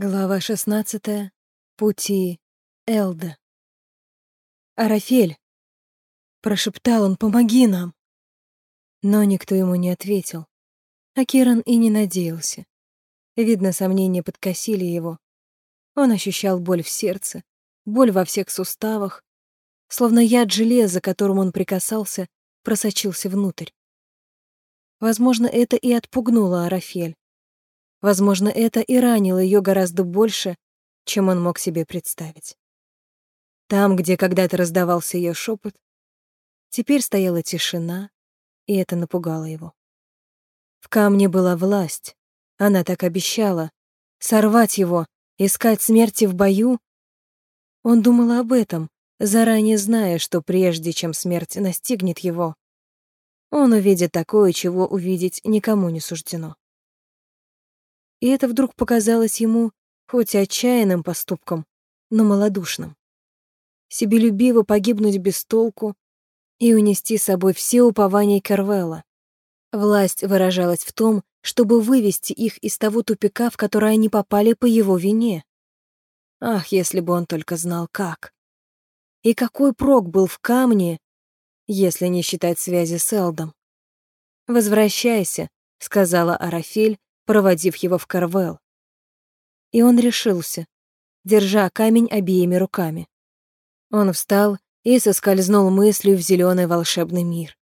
Глава 16. Пути Элда. «Арафель!» — прошептал он, «помоги нам!» Но никто ему не ответил, а Киран и не надеялся. Видно, сомнения подкосили его. Он ощущал боль в сердце, боль во всех суставах, словно яд железа, которым он прикасался, просочился внутрь. Возможно, это и отпугнуло Арафель. Возможно, это и ранило ее гораздо больше, чем он мог себе представить. Там, где когда-то раздавался ее шепот, теперь стояла тишина, и это напугало его. В камне была власть, она так обещала. Сорвать его, искать смерти в бою. Он думал об этом, заранее зная, что прежде чем смерть настигнет его, он увидит такое, чего увидеть никому не суждено. И это вдруг показалось ему хоть и отчаянным поступком, но малодушным. Себелюбиво погибнуть без толку и унести с собой все упования Кервелла. Власть выражалась в том, чтобы вывести их из того тупика, в который они попали по его вине. Ах, если бы он только знал, как. И какой прок был в камне, если не считать связи с Элдом. «Возвращайся», — сказала Арафель, проводив его в Карвел. И он решился, держа камень обеими руками. Он встал и соскользнул мыслью в зеленый волшебный мир.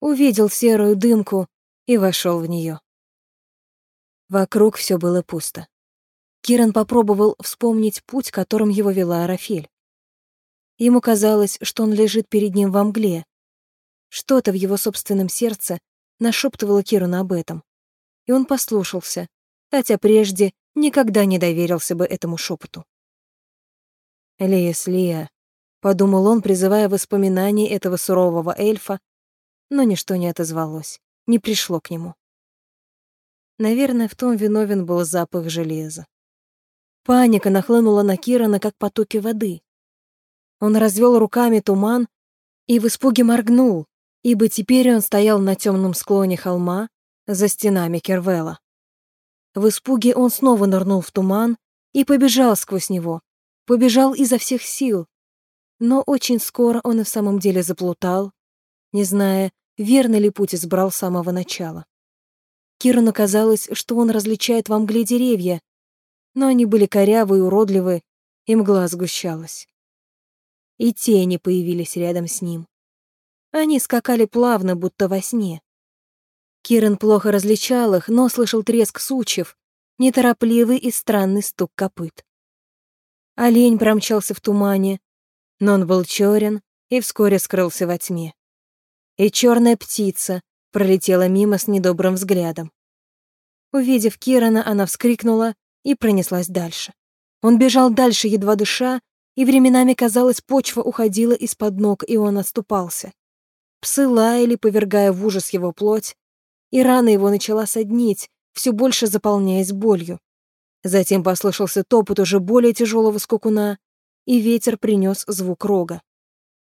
Увидел серую дымку и вошел в нее. Вокруг все было пусто. Киран попробовал вспомнить путь, которым его вела Арафель. Ему казалось, что он лежит перед ним во мгле. Что-то в его собственном сердце нашептывало Кирану об этом и он послушался, хотя прежде никогда не доверился бы этому шепоту. «Лиес, Лия», — подумал он, призывая воспоминания этого сурового эльфа, но ничто не отозвалось, не пришло к нему. Наверное, в том виновен был запах железа. Паника нахлынула на Кирана, как потоки воды. Он развел руками туман и в испуге моргнул, ибо теперь он стоял на темном склоне холма, за стенами Кервела. В испуге он снова нырнул в туман и побежал сквозь него, побежал изо всех сил. Но очень скоро он и в самом деле заплутал, не зная, верно ли путь избрал с самого начала. Кирану казалось, что он различает во мгле деревья, но они были корявы и уродливы, и мгла сгущалась. И тени появились рядом с ним. Они скакали плавно, будто во сне. Киран плохо различал их, но слышал треск сучьев, неторопливый и странный стук копыт. Олень промчался в тумане, но он был черен и вскоре скрылся во тьме. И черная птица пролетела мимо с недобрым взглядом. Увидев Кирана, она вскрикнула и пронеслась дальше. Он бежал дальше, едва дыша, и временами, казалось, почва уходила из-под ног, и он отступался. Псы лаяли, повергая в ужас его плоть, и рана его начала соднить, все больше заполняясь болью. Затем послышался топот уже более тяжелого скокуна, и ветер принес звук рога.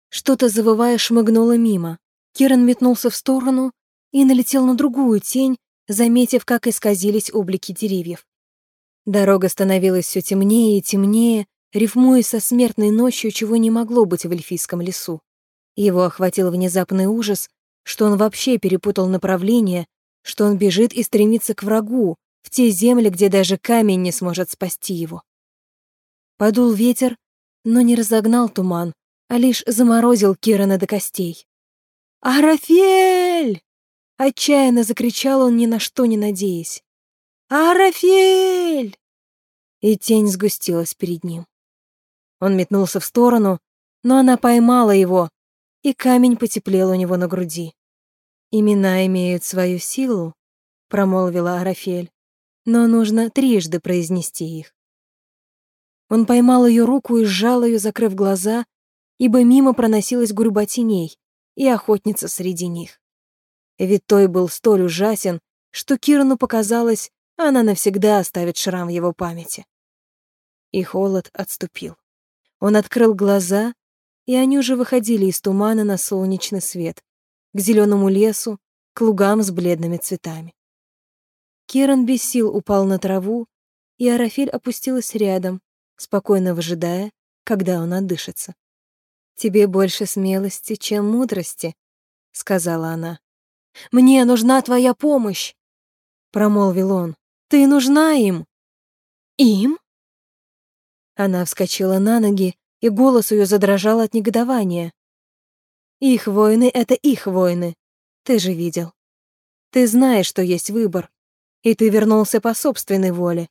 Что-то завывая шмыгнуло мимо. Киран метнулся в сторону и налетел на другую тень, заметив, как исказились облики деревьев. Дорога становилась все темнее и темнее, рифмуясь со смертной ночью, чего не могло быть в эльфийском лесу. Его охватил внезапный ужас, что он вообще перепутал направление, что он бежит и стремится к врагу, в те земли, где даже камень не сможет спасти его. Подул ветер, но не разогнал туман, а лишь заморозил Кирана до костей. «Арафель!» — отчаянно закричал он, ни на что не надеясь. «Арафель!» И тень сгустилась перед ним. Он метнулся в сторону, но она поймала его, и камень потеплел у него на груди. «Имена имеют свою силу», — промолвила Арафель, «но нужно трижды произнести их». Он поймал ее руку и сжал ее, закрыв глаза, ибо мимо проносилась гурьба теней и охотница среди них. Ведь той был столь ужасен, что Кирану показалось, она навсегда оставит шрам в его памяти. И холод отступил. Он открыл глаза, и они уже выходили из тумана на солнечный свет, к зеленому лесу, к лугам с бледными цветами. Киран без сил упал на траву и Арафель опустилась рядом, спокойно выжидая, когда он отдышится. «Тебе больше смелости, чем мудрости», — сказала она. «Мне нужна твоя помощь», — промолвил он. «Ты нужна им». «Им?» Она вскочила на ноги, и голос ее задрожал от негодования. «Их войны — это их войны. Ты же видел. Ты знаешь, что есть выбор, и ты вернулся по собственной воле.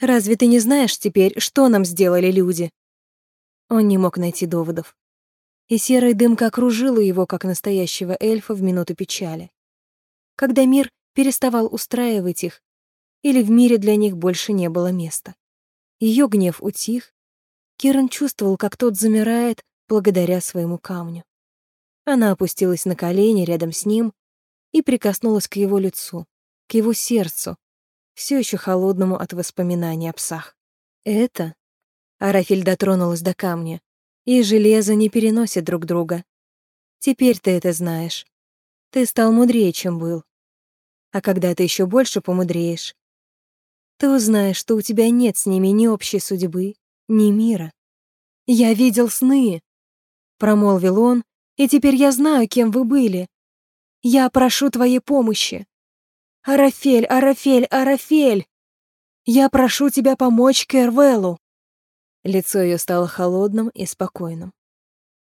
Разве ты не знаешь теперь, что нам сделали люди?» Он не мог найти доводов. И серая дымка окружила его, как настоящего эльфа в минуту печали. Когда мир переставал устраивать их, или в мире для них больше не было места. Ее гнев утих. Киран чувствовал, как тот замирает благодаря своему камню. Она опустилась на колени рядом с ним и прикоснулась к его лицу, к его сердцу, все еще холодному от воспоминаний о псах. Это... Арафель дотронулась до камня. И железо не переносит друг друга. Теперь ты это знаешь. Ты стал мудрее, чем был. А когда ты еще больше помудреешь, ты узнаешь, что у тебя нет с ними ни общей судьбы, ни мира. «Я видел сны», — промолвил он, «и теперь я знаю, кем вы были. Я прошу твоей помощи. Арафель, Арафель, Арафель! Я прошу тебя помочь Кервелу!» Лицо ее стало холодным и спокойным.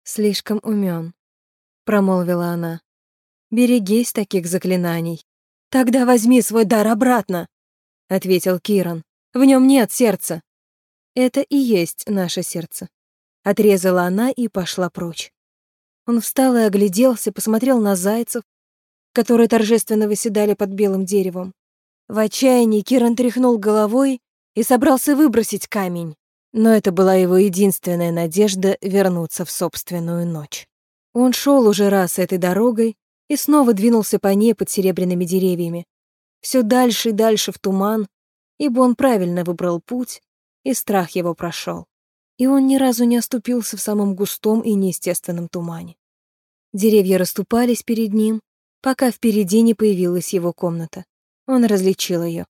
«Слишком умен», — промолвила она. «Берегись таких заклинаний. Тогда возьми свой дар обратно», ответил Киран. В нем нет сердца. Это и есть наше сердце. Отрезала она и пошла прочь. Он встал и огляделся, посмотрел на зайцев, которые торжественно выседали под белым деревом. В отчаянии Киран тряхнул головой и собрался выбросить камень. Но это была его единственная надежда вернуться в собственную ночь. Он шел уже раз этой дорогой и снова двинулся по ней под серебряными деревьями, все дальше и дальше в туман, ибо он правильно выбрал путь, и страх его прошел. И он ни разу не оступился в самом густом и неестественном тумане. Деревья расступались перед ним, пока впереди не появилась его комната. Он различил ее.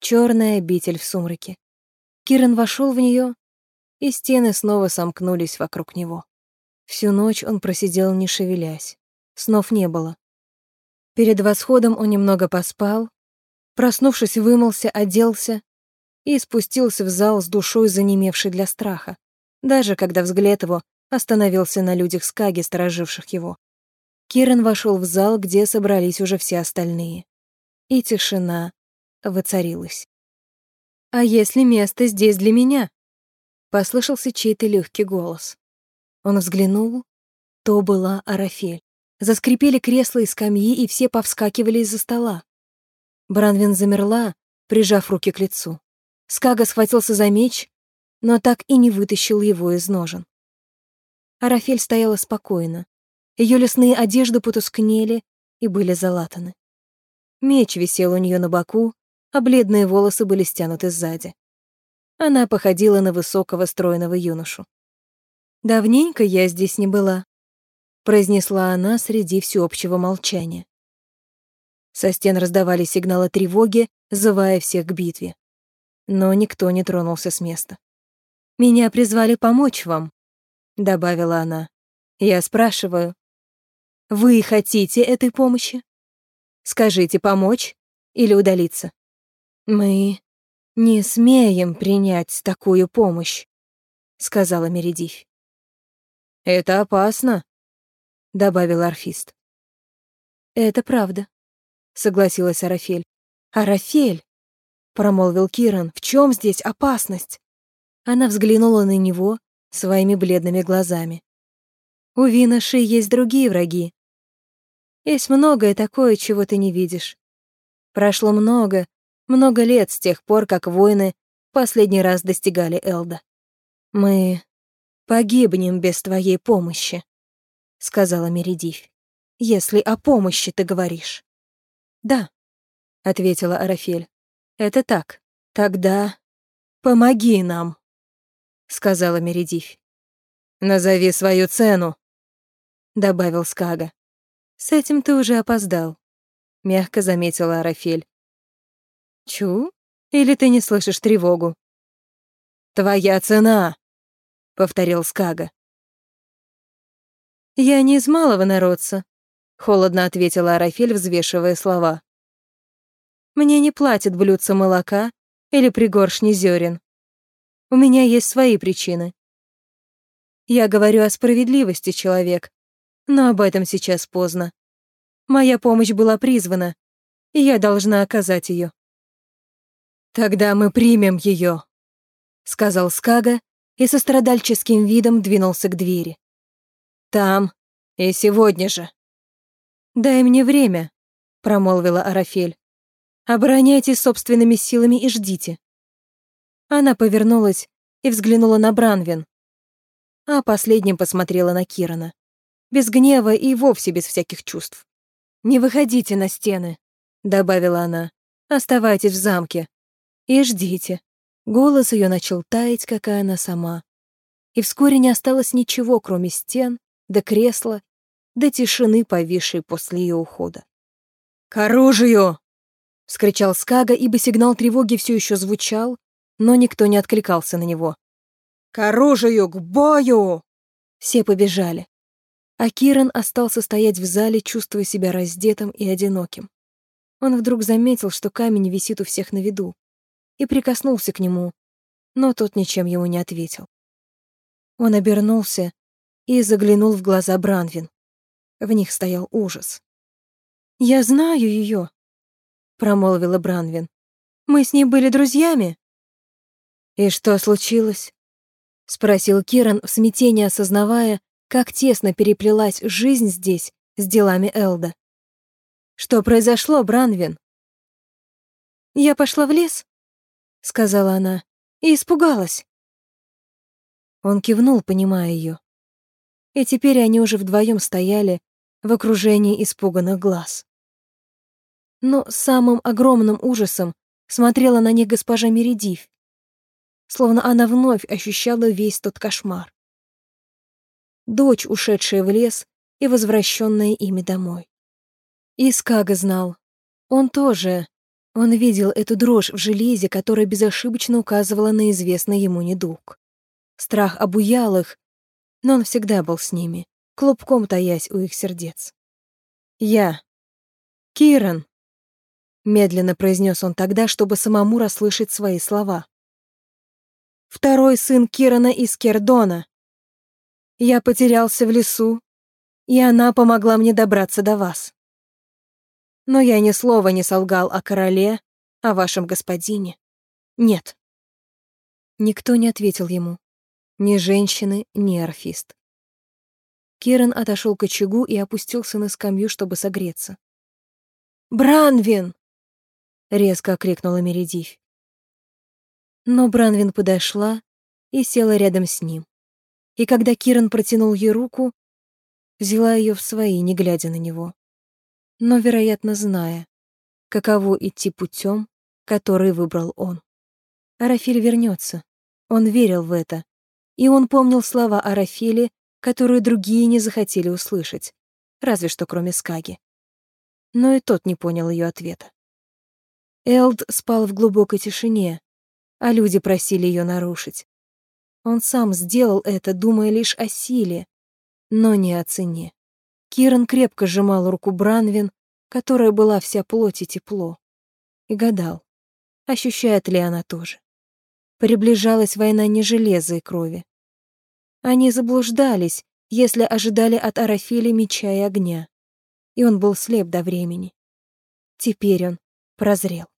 Черная обитель в сумраке. Киран вошел в нее, и стены снова сомкнулись вокруг него. Всю ночь он просидел, не шевелясь. Снов не было. Перед восходом он немного поспал, проснувшись, вымылся, оделся и спустился в зал с душой, занемевшей для страха, даже когда взгляд его остановился на людях Скаги, стороживших его. Киран вошел в зал, где собрались уже все остальные. И тишина воцарилась. «А если место здесь для меня?» Послышался чей-то легкий голос. Он взглянул, то была Арафель. Заскрипели кресла и скамьи, и все повскакивали из-за стола. Бранвин замерла, прижав руки к лицу. Скага схватился за меч, но так и не вытащил его из ножен. Арафель стояла спокойно. Ее лесные одежды потускнели и были залатаны. Меч висел у нее на боку, а бледные волосы были стянуты сзади. Она походила на высокого стройного юношу. «Давненько я здесь не была», произнесла она среди всеобщего молчания. Со стен раздавались сигналы тревоги, зывая всех к битве. Но никто не тронулся с места. «Меня призвали помочь вам», — добавила она. «Я спрашиваю, вы хотите этой помощи? Скажите, помочь или удалиться?» «Мы не смеем принять такую помощь», — сказала Мередив. «Это опасно», — добавил арфист. «Это правда», — согласилась Арафель. «Арафель!» — промолвил Киран. «В чем здесь опасность?» Она взглянула на него своими бледными глазами. «У Виноши есть другие враги. Есть многое такое, чего ты не видишь. Прошло много, много лет с тех пор, как воины последний раз достигали Элда. Мы погибнем без твоей помощи сказала Мередив. Если о помощи ты говоришь. Да, ответила Арафель. Это так. Тогда помоги нам, сказала Мередив. Назови свою цену, добавил Скага. С этим ты уже опоздал, мягко заметила Арафель. Чу? Или ты не слышишь тревогу?» «Твоя цена», — повторил Скага. «Я не из малого народца», — холодно ответила Арафель, взвешивая слова. «Мне не платят блюдца молока или пригоршни зерен. У меня есть свои причины. Я говорю о справедливости, человек, но об этом сейчас поздно. Моя помощь была призвана, и я должна оказать ее. «Тогда мы примем ее», — сказал Скага и со страдальческим видом двинулся к двери. «Там и сегодня же». «Дай мне время», — промолвила Арафель. «Обороняйтесь собственными силами и ждите». Она повернулась и взглянула на Бранвин, а последним посмотрела на Кирана. Без гнева и вовсе без всяких чувств. «Не выходите на стены», — добавила она. «Оставайтесь в замке. И ждите». Голос ее начал таять, какая она сама. И вскоре не осталось ничего, кроме стен, до кресла, до тишины, повисшей после ее ухода. «К оружию!» — вскричал Скага, ибо сигнал тревоги все еще звучал, но никто не откликался на него. «К оружию! К бою!» Все побежали. А Киран остался стоять в зале, чувствуя себя раздетым и одиноким. Он вдруг заметил, что камень висит у всех на виду, и прикоснулся к нему, но тот ничем ему не ответил. Он обернулся и заглянул в глаза Бранвин. В них стоял ужас. «Я знаю ее», — промолвила Бранвин. «Мы с ней были друзьями». «И что случилось?» — спросил Киран в смятении, осознавая, как тесно переплелась жизнь здесь с делами Элда. «Что произошло, Бранвин?» «Я пошла в лес», — сказала она, — «и испугалась». Он кивнул, понимая ее. И теперь они уже вдвоем стояли в окружении испуганных глаз. Но самым огромным ужасом смотрела на них госпожа Мередив, словно она вновь ощущала весь тот кошмар. Дочь, ушедшая в лес и возвращенная ими домой. И Скага знал. Он тоже. Он видел эту дрожь в железе, которая безошибочно указывала на известный ему недуг. Страх обуял их, но он всегда был с ними, клубком таясь у их сердец. «Я. Киран», — медленно произнес он тогда, чтобы самому расслышать свои слова второй сын Кирана из Кердона. Я потерялся в лесу, и она помогла мне добраться до вас. Но я ни слова не солгал о короле, о вашем господине. Нет. Никто не ответил ему. Ни женщины, ни орфист. Киран отошел к очагу и опустился на скамью, чтобы согреться. «Бранвин!» — резко окрикнула Мередивь. Но Бранвин подошла и села рядом с ним. И когда Киран протянул ей руку, взяла ее в свои, не глядя на него. Но, вероятно, зная, каково идти путем, который выбрал он. Арафиль вернется. Он верил в это. И он помнил слова Арафили, которые другие не захотели услышать, разве что кроме Скаги. Но и тот не понял ее ответа. Элд спал в глубокой тишине, а люди просили ее нарушить. Он сам сделал это, думая лишь о силе, но не о цене. Киран крепко сжимал руку Бранвин, которая была вся плоть и тепло, и гадал, ощущает ли она тоже. Приближалась война не железа и крови. Они заблуждались, если ожидали от Арафили меча и огня, и он был слеп до времени. Теперь он прозрел.